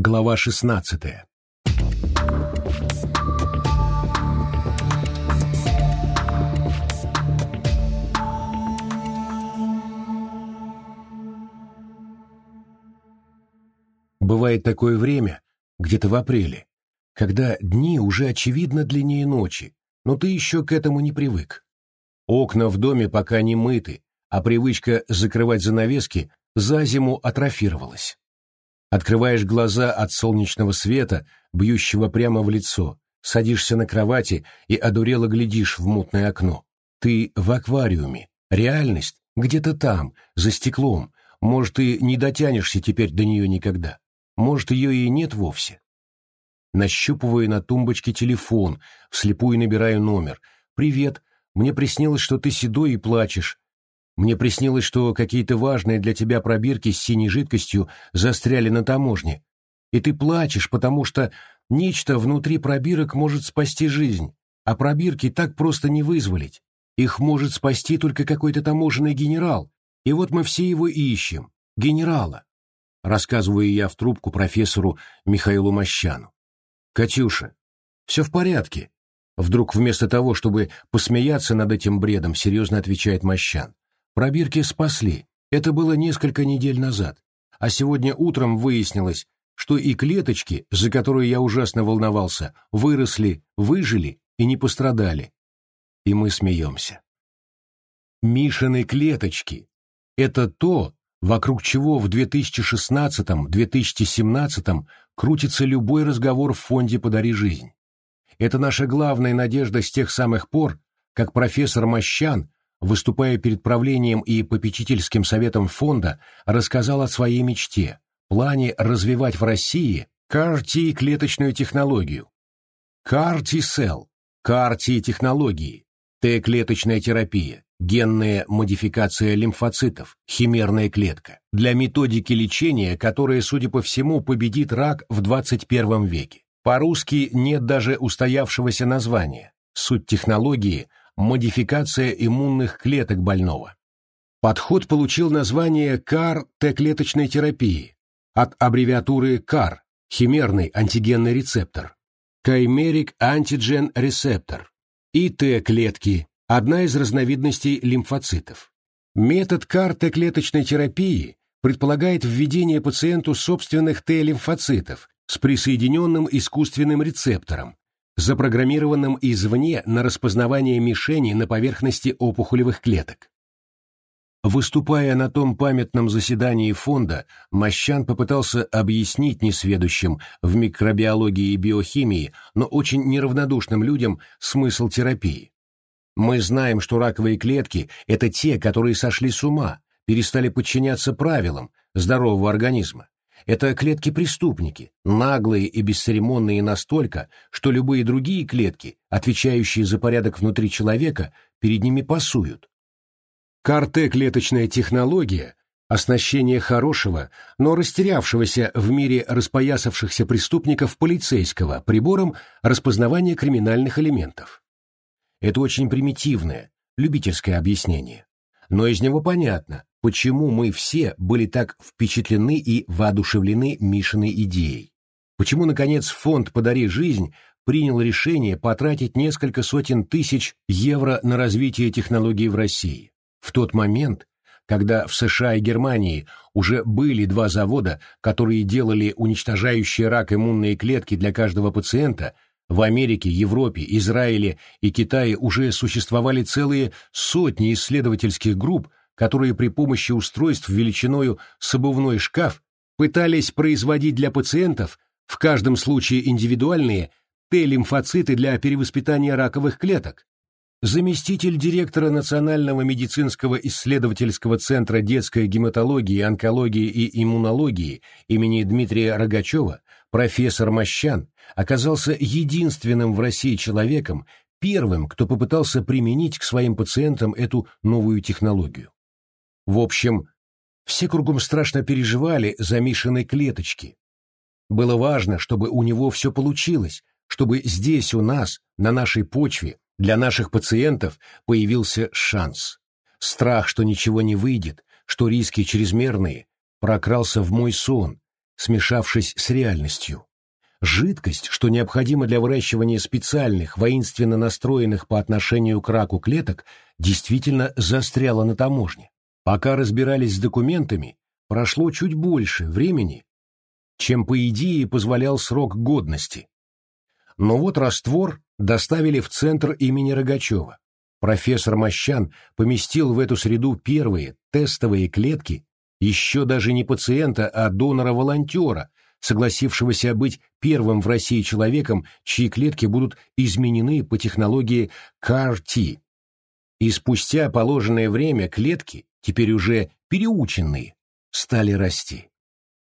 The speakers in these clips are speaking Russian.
Глава шестнадцатая. Бывает такое время, где-то в апреле, когда дни уже очевидно длиннее ночи, но ты еще к этому не привык. Окна в доме пока не мыты, а привычка закрывать занавески за зиму атрофировалась. Открываешь глаза от солнечного света, бьющего прямо в лицо, садишься на кровати и одурело глядишь в мутное окно. Ты в аквариуме, реальность где-то там, за стеклом, может, ты не дотянешься теперь до нее никогда. Может, ее и нет вовсе. Нащупываю на тумбочке телефон, вслепую набираю номер. «Привет, мне приснилось, что ты седой и плачешь. Мне приснилось, что какие-то важные для тебя пробирки с синей жидкостью застряли на таможне. И ты плачешь, потому что нечто внутри пробирок может спасти жизнь, а пробирки так просто не вызволить. Их может спасти только какой-то таможенный генерал, и вот мы все его ищем. Генерала рассказываю я в трубку профессору Михаилу Мощану. «Катюша, все в порядке», Вдруг вместо того, чтобы посмеяться над этим бредом, серьезно отвечает Мощан. Пробирки спасли. Это было несколько недель назад. А сегодня утром выяснилось, что и клеточки, за которые я ужасно волновался, выросли, выжили и не пострадали. И мы смеемся. Мишины клеточки — это то, вокруг чего в 2016-2017 крутится любой разговор в фонде «Подари жизнь». Это наша главная надежда с тех самых пор, как профессор Мощан, выступая перед правлением и попечительским советом фонда, рассказал о своей мечте, плане развивать в России CAR-T-клеточную технологию. CAR-T-Cell, CAR-T-технологии, Т-клеточная терапия, генная модификация лимфоцитов, химерная клетка, для методики лечения, которая, судя по всему, победит рак в 21 веке. По-русски нет даже устоявшегося названия. Суть технологии – модификация иммунных клеток больного. Подход получил название CAR-Т-клеточной терапии от аббревиатуры CAR – химерный антигенный рецептор, Antigen Receptor и Т-клетки одна из разновидностей лимфоцитов. Метод КАР-Т-клеточной терапии предполагает введение пациенту собственных Т-лимфоцитов с присоединенным искусственным рецептором, запрограммированным извне на распознавание мишени на поверхности опухолевых клеток. Выступая на том памятном заседании фонда, Мощан попытался объяснить несведущим в микробиологии и биохимии, но очень неравнодушным людям смысл терапии. Мы знаем, что раковые клетки – это те, которые сошли с ума, перестали подчиняться правилам здорового организма. Это клетки-преступники, наглые и бесцеремонные настолько, что любые другие клетки, отвечающие за порядок внутри человека, перед ними пасуют. КАРТЕ-клеточная технология – оснащение хорошего, но растерявшегося в мире распоясавшихся преступников полицейского прибором распознавания криминальных элементов. Это очень примитивное, любительское объяснение. Но из него понятно, почему мы все были так впечатлены и воодушевлены Мишиной идеей. Почему, наконец, фонд «Подари жизнь» принял решение потратить несколько сотен тысяч евро на развитие технологий в России. В тот момент, когда в США и Германии уже были два завода, которые делали уничтожающие рак иммунные клетки для каждого пациента – в Америке, Европе, Израиле и Китае уже существовали целые сотни исследовательских групп, которые при помощи устройств величиною с обувной шкаф пытались производить для пациентов, в каждом случае индивидуальные, Т-лимфоциты для перевоспитания раковых клеток. Заместитель директора Национального медицинского исследовательского центра детской гематологии, онкологии и иммунологии имени Дмитрия Рогачева, профессор Мощан, оказался единственным в России человеком, первым, кто попытался применить к своим пациентам эту новую технологию. В общем, все кругом страшно переживали за Мишиной клеточки. Было важно, чтобы у него все получилось, чтобы здесь у нас, на нашей почве, для наших пациентов появился шанс. Страх, что ничего не выйдет, что риски чрезмерные, прокрался в мой сон, смешавшись с реальностью. Жидкость, что необходима для выращивания специальных, воинственно настроенных по отношению к раку клеток, действительно застряла на таможне. Пока разбирались с документами, прошло чуть больше времени, чем, по идее, позволял срок годности. Но вот раствор доставили в центр имени Рогачева. Профессор Мощан поместил в эту среду первые тестовые клетки еще даже не пациента, а донора-волонтера, согласившегося быть первым в России человеком, чьи клетки будут изменены по технологии CAR-T. И спустя положенное время клетки, теперь уже переученные, стали расти.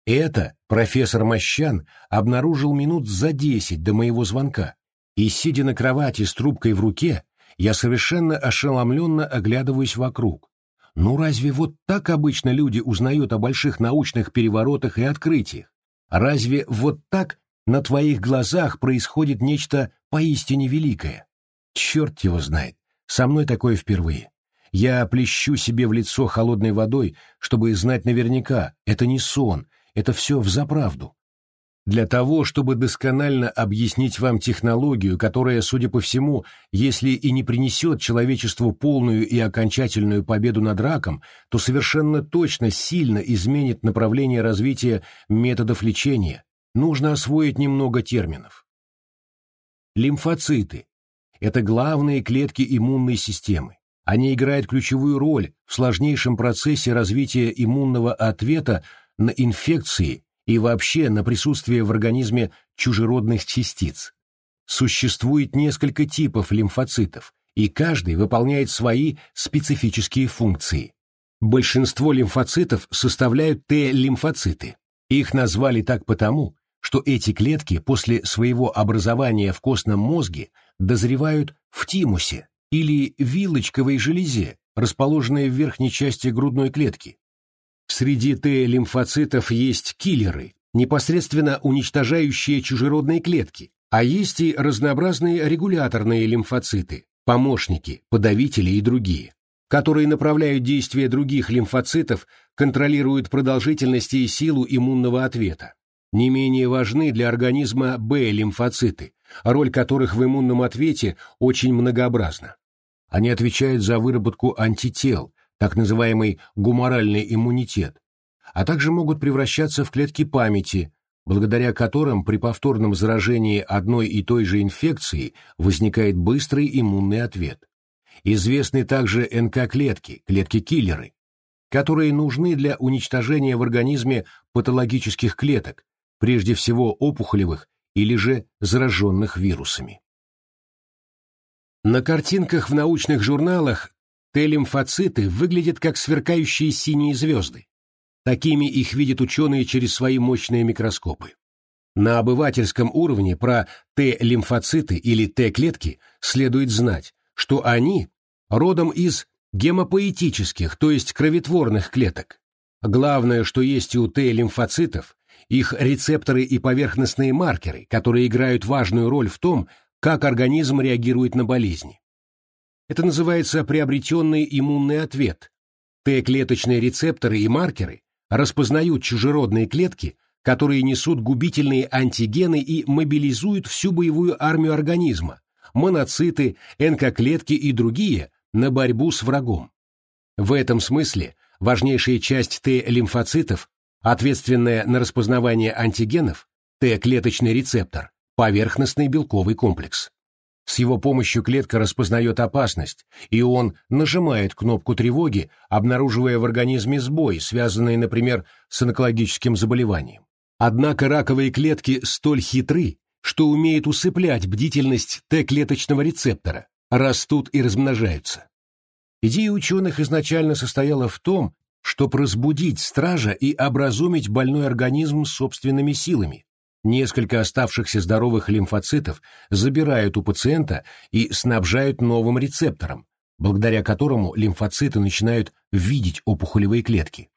Это профессор Мощан обнаружил минут за десять до моего звонка, и, сидя на кровати с трубкой в руке, я совершенно ошеломленно оглядываюсь вокруг. Ну разве вот так обычно люди узнают о больших научных переворотах и открытиях? Разве вот так на твоих глазах происходит нечто поистине великое? Черт его знает, со мной такое впервые. Я плещу себе в лицо холодной водой, чтобы знать наверняка, это не сон, это все взаправду. Для того, чтобы досконально объяснить вам технологию, которая, судя по всему, если и не принесет человечеству полную и окончательную победу над раком, то совершенно точно сильно изменит направление развития методов лечения, нужно освоить немного терминов. Лимфоциты – это главные клетки иммунной системы. Они играют ключевую роль в сложнейшем процессе развития иммунного ответа на инфекции и вообще на присутствие в организме чужеродных частиц. Существует несколько типов лимфоцитов, и каждый выполняет свои специфические функции. Большинство лимфоцитов составляют Т-лимфоциты. Их назвали так потому, что эти клетки после своего образования в костном мозге дозревают в тимусе или вилочковой железе, расположенной в верхней части грудной клетки, Среди Т-лимфоцитов есть киллеры, непосредственно уничтожающие чужеродные клетки, а есть и разнообразные регуляторные лимфоциты, помощники, подавители и другие, которые направляют действия других лимфоцитов, контролируют продолжительность и силу иммунного ответа. Не менее важны для организма Б-лимфоциты, роль которых в иммунном ответе очень многообразна. Они отвечают за выработку антител, так называемый гуморальный иммунитет, а также могут превращаться в клетки памяти, благодаря которым при повторном заражении одной и той же инфекцией возникает быстрый иммунный ответ. Известны также НК-клетки, клетки-киллеры, которые нужны для уничтожения в организме патологических клеток, прежде всего опухолевых или же зараженных вирусами. На картинках в научных журналах Т-лимфоциты выглядят как сверкающие синие звезды. Такими их видят ученые через свои мощные микроскопы. На обывательском уровне про Т-лимфоциты или Т-клетки следует знать, что они родом из гемопоэтических, то есть кроветворных клеток. Главное, что есть у Т-лимфоцитов, их рецепторы и поверхностные маркеры, которые играют важную роль в том, как организм реагирует на болезни. Это называется приобретенный иммунный ответ. Т-клеточные рецепторы и маркеры распознают чужеродные клетки, которые несут губительные антигены и мобилизуют всю боевую армию организма, моноциты, НК-клетки и другие, на борьбу с врагом. В этом смысле важнейшая часть Т-лимфоцитов, ответственная на распознавание антигенов, Т-клеточный рецептор, поверхностный белковый комплекс. С его помощью клетка распознает опасность, и он нажимает кнопку тревоги, обнаруживая в организме сбой, связанный, например, с онкологическим заболеванием. Однако раковые клетки столь хитры, что умеют усыплять бдительность Т-клеточного рецептора, растут и размножаются. Идея ученых изначально состояла в том, чтобы разбудить стража и образумить больной организм собственными силами, Несколько оставшихся здоровых лимфоцитов забирают у пациента и снабжают новым рецептором, благодаря которому лимфоциты начинают видеть опухолевые клетки.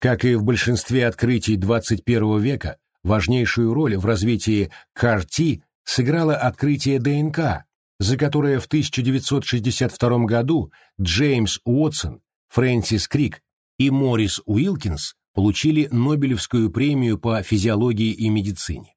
Как и в большинстве открытий 21 века, важнейшую роль в развитии CAR-T сыграло открытие ДНК, за которое в 1962 году Джеймс Уотсон, Фрэнсис Крик и Морис Уилкинс получили Нобелевскую премию по физиологии и медицине.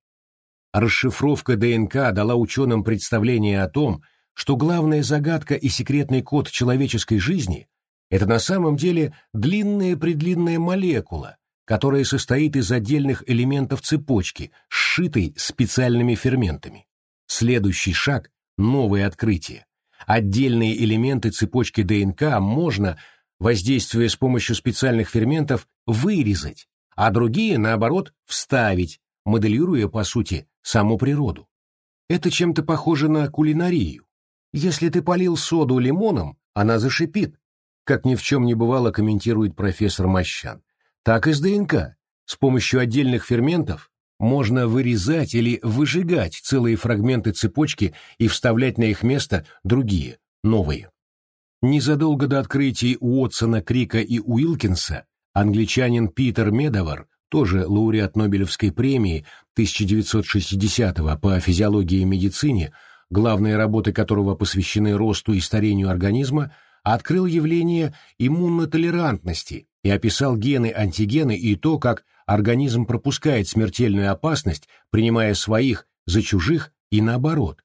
Расшифровка ДНК дала ученым представление о том, что главная загадка и секретный код человеческой жизни – это на самом деле длинная-предлинная молекула, которая состоит из отдельных элементов цепочки, сшитой специальными ферментами. Следующий шаг – новое открытие. Отдельные элементы цепочки ДНК можно, воздействуя с помощью специальных ферментов, вырезать, а другие, наоборот, вставить, моделируя, по сути, саму природу. Это чем-то похоже на кулинарию. Если ты полил соду лимоном, она зашипит, как ни в чем не бывало комментирует профессор Мощан. Так и с ДНК. С помощью отдельных ферментов можно вырезать или выжигать целые фрагменты цепочки и вставлять на их место другие, новые. Незадолго до открытий Уотсона, Крика и Уилкинса англичанин Питер Медовар, тоже лауреат Нобелевской премии 1960 по физиологии и медицине, главные работы которого посвящены росту и старению организма, открыл явление иммунотолерантности и описал гены-антигены и то, как организм пропускает смертельную опасность, принимая своих за чужих и наоборот.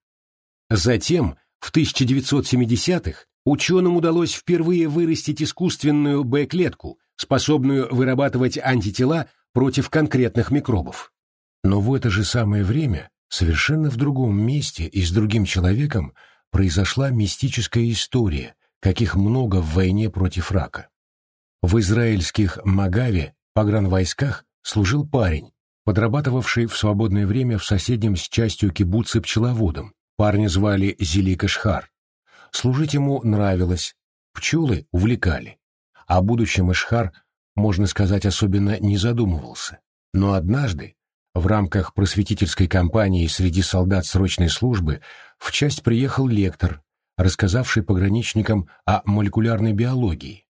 Затем, в 1970-х, ученым удалось впервые вырастить искусственную Б-клетку, способную вырабатывать антитела против конкретных микробов. Но в это же самое время Совершенно в другом месте и с другим человеком произошла мистическая история, каких много в войне против рака. В израильских Магаве погранвойсках служил парень, подрабатывавший в свободное время в соседнем с частью кибуцы пчеловодом. Парня звали Зелика Шхар. Служить ему нравилось, пчелы увлекали. О будущем Ишхар, можно сказать, особенно не задумывался. Но однажды, в рамках просветительской кампании среди солдат срочной службы в часть приехал лектор, рассказавший пограничникам о молекулярной биологии.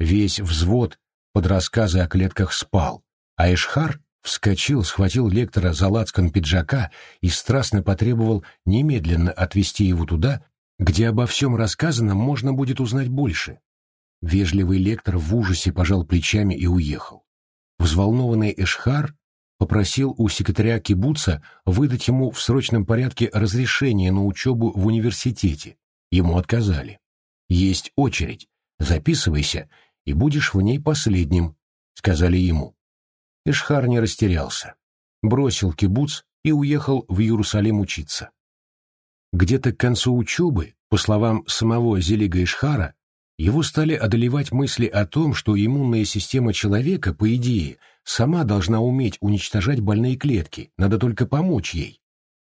Весь взвод под рассказы о клетках спал, а Эшхар вскочил, схватил лектора за лацкан пиджака и страстно потребовал немедленно отвезти его туда, где обо всем рассказанном можно будет узнать больше. Вежливый лектор в ужасе пожал плечами и уехал. Взволнованный Эшхар попросил у секретаря кибуца выдать ему в срочном порядке разрешение на учебу в университете. Ему отказали. «Есть очередь. Записывайся, и будешь в ней последним», — сказали ему. Ишхар не растерялся. Бросил кибуц и уехал в Иерусалим учиться. Где-то к концу учебы, по словам самого Зелига Ишхара, его стали одолевать мысли о том, что иммунная система человека, по идее, сама должна уметь уничтожать больные клетки, надо только помочь ей.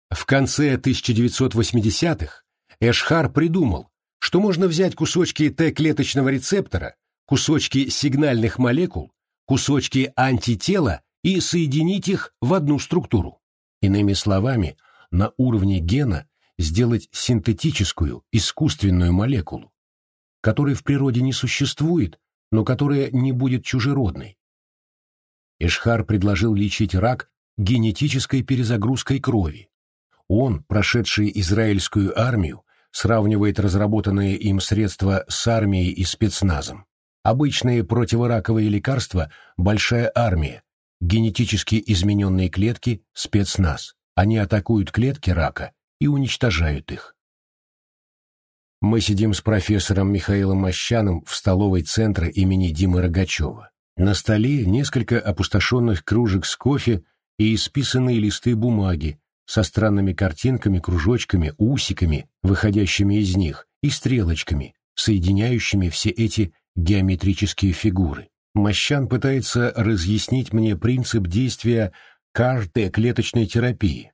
В конце 1980-х Эшхар придумал, что можно взять кусочки Т-клеточного рецептора, кусочки сигнальных молекул, кусочки антитела и соединить их в одну структуру. Иными словами, на уровне гена сделать синтетическую, искусственную молекулу, которой в природе не существует, но которая не будет чужеродной. Эшхар предложил лечить рак генетической перезагрузкой крови. Он, прошедший израильскую армию, сравнивает разработанные им средства с армией и спецназом. Обычные противораковые лекарства – большая армия, генетически измененные клетки – спецназ. Они атакуют клетки рака и уничтожают их. Мы сидим с профессором Михаилом Мощаным в столовой центра имени Димы Рогачева. На столе несколько опустошенных кружек с кофе и исписанные листы бумаги со странными картинками, кружочками, усиками, выходящими из них, и стрелочками, соединяющими все эти геометрические фигуры. Мощан пытается разъяснить мне принцип действия каждой клеточной терапии.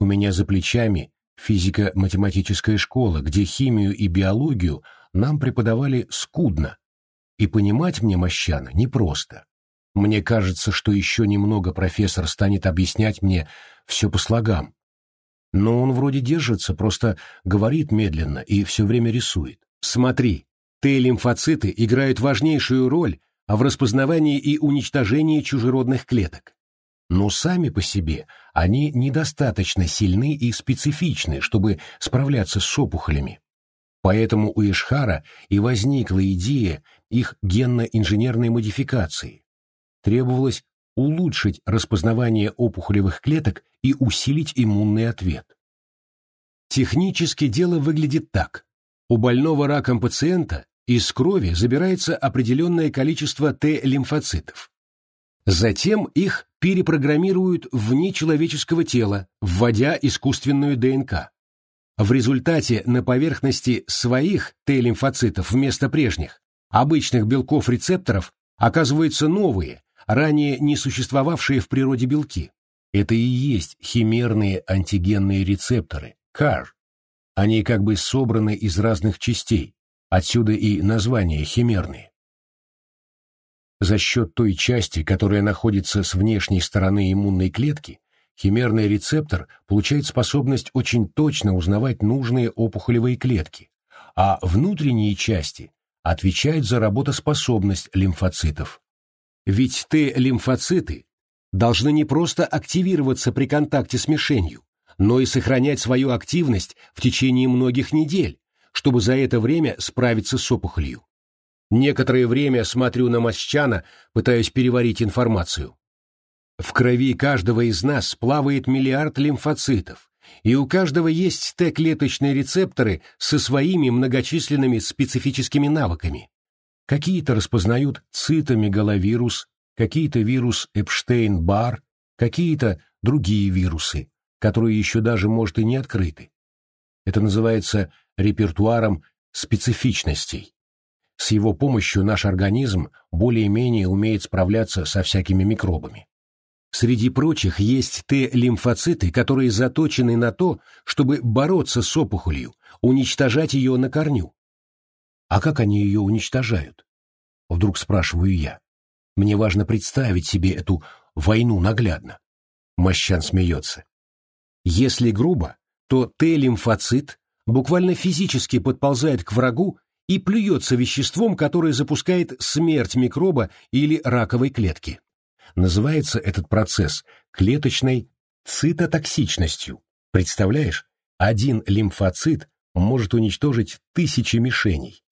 У меня за плечами физико-математическая школа, где химию и биологию нам преподавали скудно, и понимать мне Мощана непросто. Мне кажется, что еще немного профессор станет объяснять мне все по слогам. Но он вроде держится, просто говорит медленно и все время рисует. Смотри, Т-лимфоциты играют важнейшую роль в распознавании и уничтожении чужеродных клеток но сами по себе они недостаточно сильны и специфичны, чтобы справляться с опухолями. Поэтому у Ишхара и возникла идея их генно-инженерной модификации. требовалось улучшить распознавание опухолевых клеток и усилить иммунный ответ. Технически дело выглядит так. У больного раком пациента из крови забирается определенное количество Т-лимфоцитов. Затем их перепрограммируют вне человеческого тела, вводя искусственную ДНК. В результате на поверхности своих Т-лимфоцитов вместо прежних, обычных белков-рецепторов, оказываются новые, ранее не существовавшие в природе белки. Это и есть химерные антигенные рецепторы, CAR. Они как бы собраны из разных частей, отсюда и название химерные. За счет той части, которая находится с внешней стороны иммунной клетки, химерный рецептор получает способность очень точно узнавать нужные опухолевые клетки, а внутренние части отвечают за работоспособность лимфоцитов. Ведь Т-лимфоциты должны не просто активироваться при контакте с мишенью, но и сохранять свою активность в течение многих недель, чтобы за это время справиться с опухолью. Некоторое время смотрю на Мосчана, пытаясь переварить информацию. В крови каждого из нас плавает миллиард лимфоцитов, и у каждого есть Т-клеточные рецепторы со своими многочисленными специфическими навыками. Какие-то распознают цитомегаловирус, какие-то вирус Эпштейн-Бар, какие-то другие вирусы, которые еще даже, может, и не открыты. Это называется репертуаром специфичностей. С его помощью наш организм более-менее умеет справляться со всякими микробами. Среди прочих есть Т-лимфоциты, которые заточены на то, чтобы бороться с опухолью, уничтожать ее на корню. А как они ее уничтожают? Вдруг спрашиваю я. Мне важно представить себе эту войну наглядно. Мощан смеется. Если грубо, то Т-лимфоцит буквально физически подползает к врагу и плюется веществом, которое запускает смерть микроба или раковой клетки. Называется этот процесс клеточной цитотоксичностью. Представляешь, один лимфоцит может уничтожить тысячи мишеней.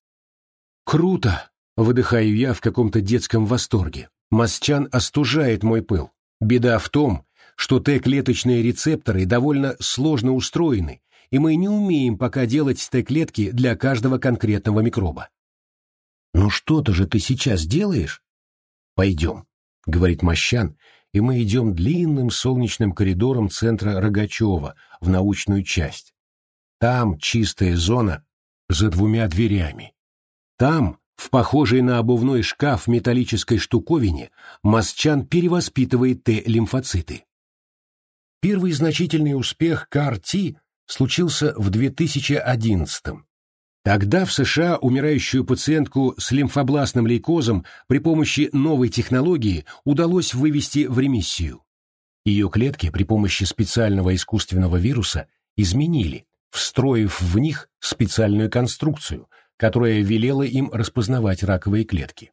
Круто! Выдыхаю я в каком-то детском восторге. Масчан остужает мой пыл. Беда в том, что Т-клеточные рецепторы довольно сложно устроены, и мы не умеем пока делать Т-клетки для каждого конкретного микроба. «Ну что-то же ты сейчас делаешь?» «Пойдем», — говорит Мощан, и мы идем длинным солнечным коридором центра Рогачева в научную часть. Там чистая зона за двумя дверями. Там в похожей на обувной шкаф металлической штуковине Масчан перевоспитывает Т-лимфоциты. Первый значительный успех КАР-Т случился в 2011 -м. Тогда в США умирающую пациентку с лимфобластным лейкозом при помощи новой технологии удалось вывести в ремиссию. Ее клетки при помощи специального искусственного вируса изменили, встроив в них специальную конструкцию, которая велела им распознавать раковые клетки.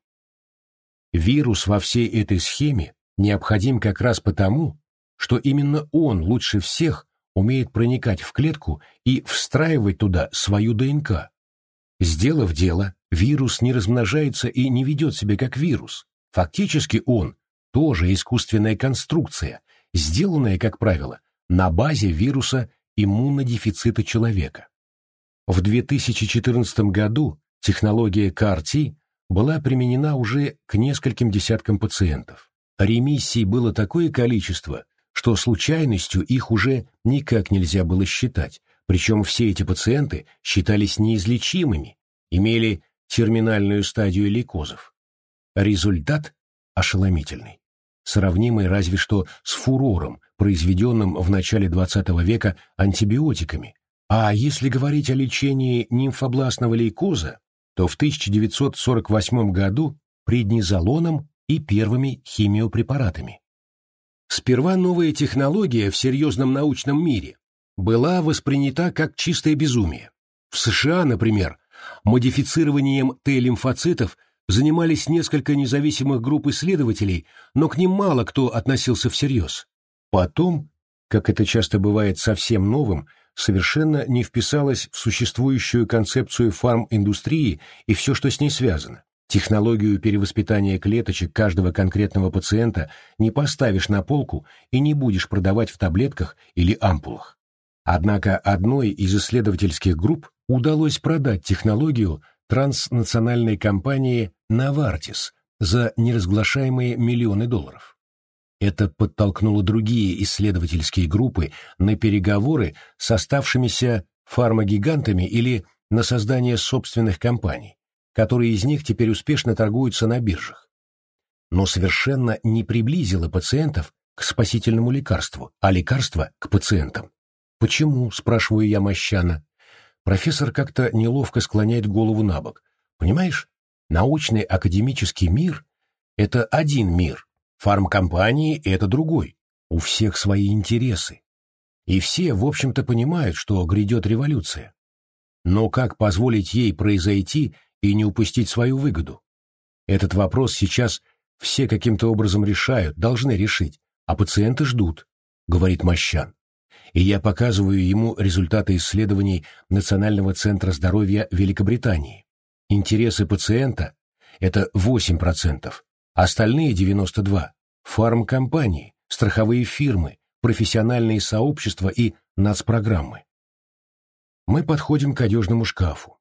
Вирус во всей этой схеме необходим как раз потому, что именно он лучше всех умеет проникать в клетку и встраивать туда свою ДНК. Сделав дело, вирус не размножается и не ведет себя как вирус. Фактически он тоже искусственная конструкция, сделанная, как правило, на базе вируса иммунодефицита человека. В 2014 году технология CAR-T была применена уже к нескольким десяткам пациентов. Ремиссий было такое количество, что случайностью их уже никак нельзя было считать, причем все эти пациенты считались неизлечимыми, имели терминальную стадию лейкозов. Результат ошеломительный, сравнимый разве что с фурором, произведенным в начале XX века антибиотиками, а если говорить о лечении нимфобластного лейкоза, то в 1948 году преднизолоном и первыми химиопрепаратами. Сперва новая технология в серьезном научном мире была воспринята как чистое безумие. В США, например, модифицированием Т-лимфоцитов занимались несколько независимых групп исследователей, но к ним мало кто относился всерьез. Потом, как это часто бывает совсем новым, совершенно не вписалась в существующую концепцию фарм-индустрии и все, что с ней связано. Технологию перевоспитания клеточек каждого конкретного пациента не поставишь на полку и не будешь продавать в таблетках или ампулах. Однако одной из исследовательских групп удалось продать технологию транснациональной компании Novartis за неразглашаемые миллионы долларов. Это подтолкнуло другие исследовательские группы на переговоры с оставшимися фармагигантами или на создание собственных компаний, которые из них теперь успешно торгуются на биржах. Но совершенно не приблизило пациентов к спасительному лекарству, а лекарство к пациентам. «Почему?» – спрашиваю я Мощана. Профессор как-то неловко склоняет голову на бок. «Понимаешь, научный академический мир – это один мир, фармкомпании – это другой. У всех свои интересы. И все, в общем-то, понимают, что грядет революция. Но как позволить ей произойти и не упустить свою выгоду? Этот вопрос сейчас все каким-то образом решают, должны решить, а пациенты ждут, говорит Мощан. И я показываю ему результаты исследований Национального центра здоровья Великобритании. Интересы пациента – это 8%, остальные 92% – фармкомпании, страховые фирмы, профессиональные сообщества и нацпрограммы. Мы подходим к одежному шкафу.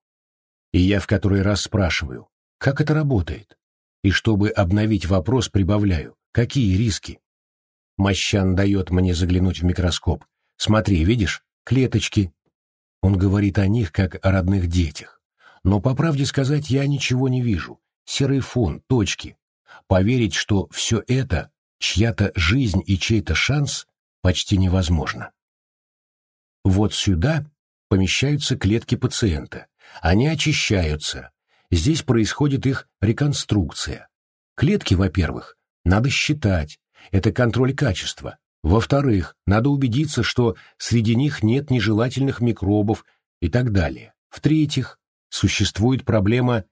И я в который раз спрашиваю, как это работает? И чтобы обновить вопрос, прибавляю, какие риски? Мощан дает мне заглянуть в микроскоп. Смотри, видишь, клеточки. Он говорит о них, как о родных детях. Но, по правде сказать, я ничего не вижу. Серый фон, точки. Поверить, что все это чья-то жизнь и чей-то шанс почти невозможно. Вот сюда помещаются клетки пациента. Они очищаются. Здесь происходит их реконструкция. Клетки, во-первых, надо считать. Это контроль качества. Во-вторых, надо убедиться, что среди них нет нежелательных микробов и так далее. В-третьих, существует проблема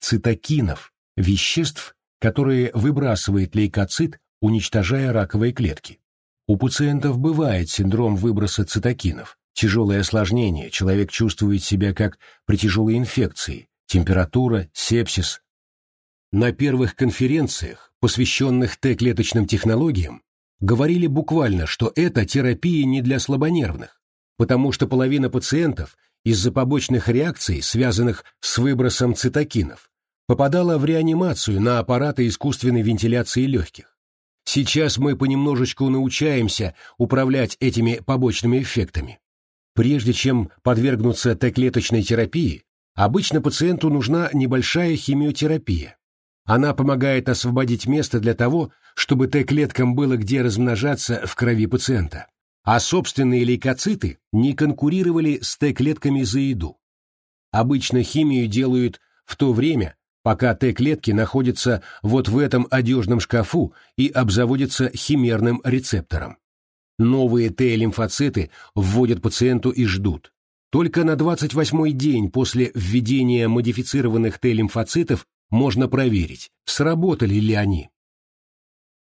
цитокинов, веществ, которые выбрасывает лейкоцит, уничтожая раковые клетки. У пациентов бывает синдром выброса цитокинов, Тяжелое осложнение, человек чувствует себя как при тяжелой инфекции, температура, сепсис. На первых конференциях, посвященных Т-клеточным технологиям, говорили буквально, что это терапия не для слабонервных, потому что половина пациентов из-за побочных реакций, связанных с выбросом цитокинов, попадала в реанимацию на аппараты искусственной вентиляции легких. Сейчас мы понемножечку научаемся управлять этими побочными эффектами. Прежде чем подвергнуться Т-клеточной терапии, обычно пациенту нужна небольшая химиотерапия. Она помогает освободить место для того, чтобы Т-клеткам было где размножаться в крови пациента. А собственные лейкоциты не конкурировали с Т-клетками за еду. Обычно химию делают в то время, пока Т-клетки находятся вот в этом одежном шкафу и обзаводятся химерным рецептором. Новые Т-лимфоциты вводят пациенту и ждут. Только на 28-й день после введения модифицированных Т-лимфоцитов можно проверить, сработали ли они.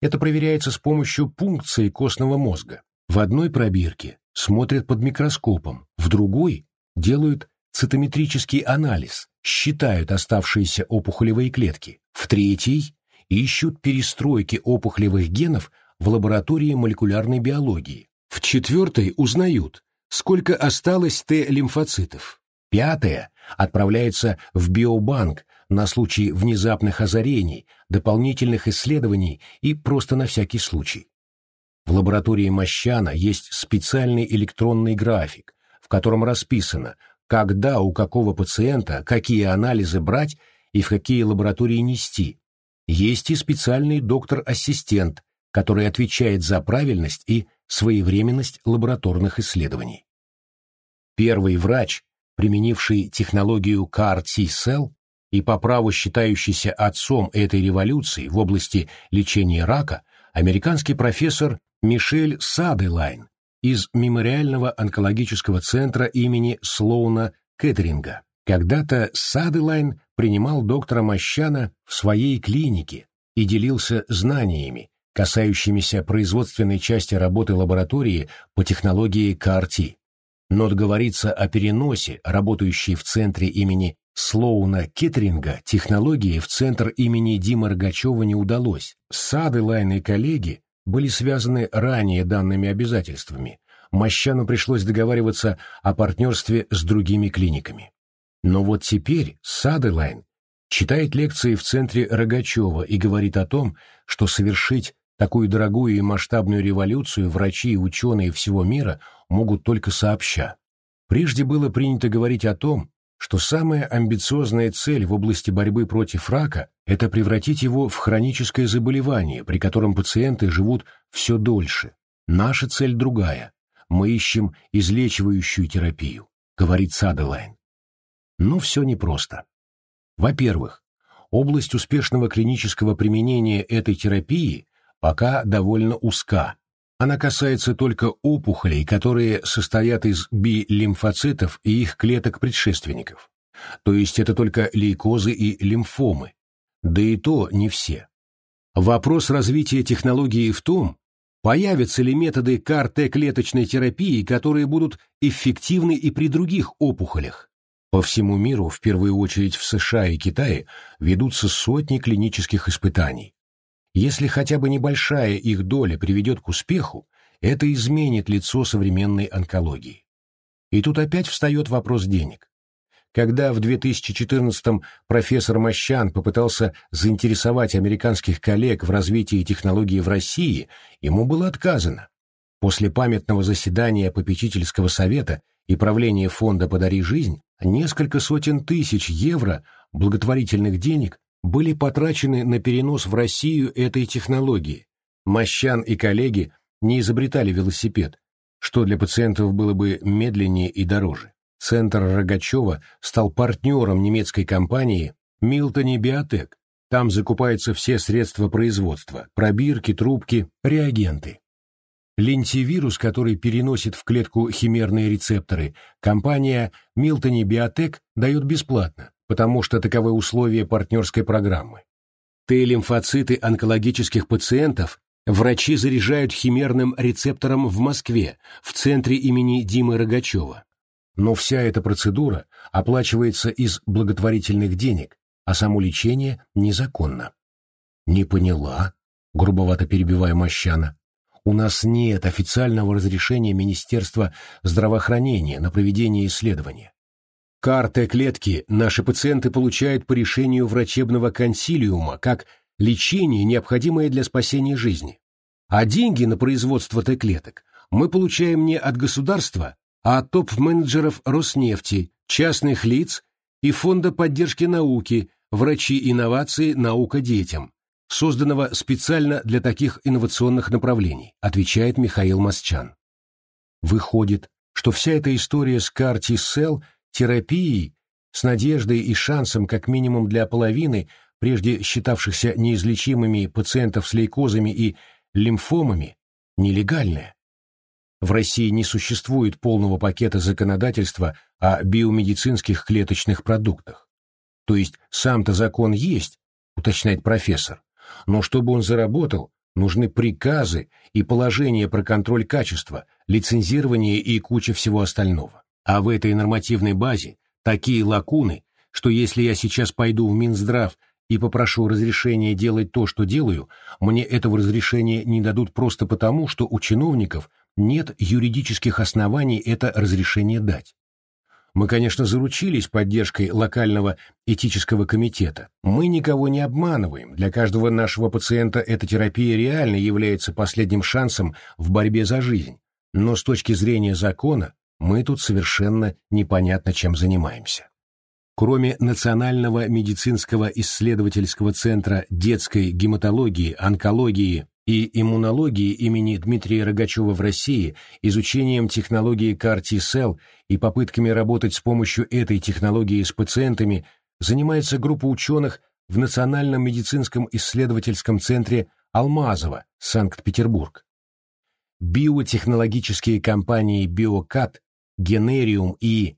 Это проверяется с помощью пункции костного мозга. В одной пробирке смотрят под микроскопом, в другой делают цитометрический анализ, считают оставшиеся опухолевые клетки, в третьей ищут перестройки опухолевых генов в лаборатории молекулярной биологии. В четвертой узнают, сколько осталось Т-лимфоцитов. Пятая отправляется в биобанк на случай внезапных озарений, дополнительных исследований и просто на всякий случай. В лаборатории Мощана есть специальный электронный график, в котором расписано, когда у какого пациента какие анализы брать и в какие лаборатории нести. Есть и специальный доктор-ассистент, который отвечает за правильность и своевременность лабораторных исследований. Первый врач, применивший технологию CAR-T-Cell и по праву считающийся отцом этой революции в области лечения рака, американский профессор Мишель Саделайн из Мемориального онкологического центра имени Слоуна Кеттеринга. Когда-то Саделайн принимал доктора Мощана в своей клинике и делился знаниями, касающимися производственной части работы лаборатории по технологии КРТ. Но договориться о переносе, работающей в центре имени Слоуна Кеттеринга технологии в центр имени Димы Рогачева не удалось. Саделайн и коллеги были связаны ранее данными обязательствами. Мощану пришлось договариваться о партнерстве с другими клиниками. Но вот теперь Садерлайн читает лекции в центре Рогачева и говорит о том, что совершить такую дорогую и масштабную революцию врачи и ученые всего мира могут только сообща. Прежде было принято говорить о том, что самая амбициозная цель в области борьбы против рака – это превратить его в хроническое заболевание, при котором пациенты живут все дольше. Наша цель другая. Мы ищем излечивающую терапию, говорит Садерлайн. Но все непросто. Во-первых, область успешного клинического применения этой терапии пока довольно узка, она касается только опухолей, которые состоят из Би-лимфоцитов и их клеток-предшественников. То есть это только лейкозы и лимфомы. Да и то не все. Вопрос развития технологии в том, появятся ли методы КАР-Т-клеточной терапии, которые будут эффективны и при других опухолях. По всему миру, в первую очередь в США и Китае, ведутся сотни клинических испытаний. Если хотя бы небольшая их доля приведет к успеху, это изменит лицо современной онкологии. И тут опять встает вопрос денег. Когда в 2014-м профессор Мощан попытался заинтересовать американских коллег в развитии технологии в России, ему было отказано. После памятного заседания попечительского совета и правления фонда «Подари жизнь» несколько сотен тысяч евро благотворительных денег были потрачены на перенос в Россию этой технологии. Мощан и коллеги не изобретали велосипед, что для пациентов было бы медленнее и дороже. Центр Рогачева стал партнером немецкой компании Милтони Биотек. Там закупаются все средства производства – пробирки, трубки, реагенты. Лентивирус, который переносит в клетку химерные рецепторы, компания Милтони Биотек дает бесплатно потому что таковы условия партнерской программы. Т-лимфоциты онкологических пациентов врачи заряжают химерным рецептором в Москве, в центре имени Димы Рогачева. Но вся эта процедура оплачивается из благотворительных денег, а само лечение незаконно. «Не поняла», — грубовато перебивая Мощана. «У нас нет официального разрешения Министерства здравоохранения на проведение исследования. Карты клетки наши пациенты получают по решению врачебного консилиума как лечение, необходимое для спасения жизни. А деньги на производство Т-клеток мы получаем не от государства, а от топ-менеджеров Роснефти, частных лиц и Фонда поддержки науки, врачи инновации «Наука детям», созданного специально для таких инновационных направлений, отвечает Михаил Масчан. Выходит, что вся эта история с Карти Сел – терапией, с надеждой и шансом как минимум для половины, прежде считавшихся неизлечимыми пациентов с лейкозами и лимфомами, нелегальная. В России не существует полного пакета законодательства о биомедицинских клеточных продуктах. То есть сам-то закон есть, уточняет профессор, но чтобы он заработал, нужны приказы и положения про контроль качества, лицензирование и куча всего остального. А в этой нормативной базе такие лакуны, что если я сейчас пойду в Минздрав и попрошу разрешения делать то, что делаю, мне этого разрешения не дадут просто потому, что у чиновников нет юридических оснований это разрешение дать. Мы, конечно, заручились поддержкой локального этического комитета. Мы никого не обманываем. Для каждого нашего пациента эта терапия реально является последним шансом в борьбе за жизнь. Но с точки зрения закона мы тут совершенно непонятно чем занимаемся. Кроме Национального медицинского исследовательского центра детской гематологии, онкологии и иммунологии имени Дмитрия Рогачева в России, изучением технологии CAR-T-Cell и попытками работать с помощью этой технологии с пациентами занимается группа ученых в Национальном медицинском исследовательском центре Алмазова, Санкт-Петербург. Биотехнологические компании BioCat Генериум и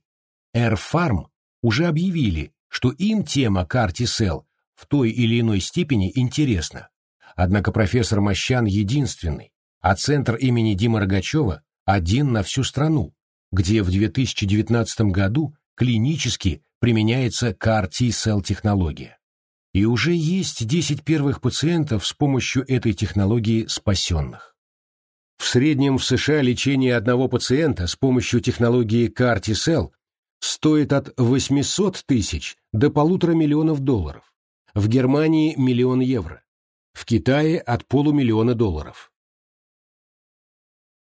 Airfarm уже объявили, что им тема Картисел в той или иной степени интересна. Однако профессор Мощан единственный, а центр имени Димы Рогачева один на всю страну, где в 2019 году клинически применяется CAR-T-cell технология. И уже есть 10 первых пациентов с помощью этой технологии спасенных. В среднем в США лечение одного пациента с помощью технологии CAR-T-cell стоит от 800 тысяч до полутора миллионов долларов. В Германии – миллион евро. В Китае – от полумиллиона долларов.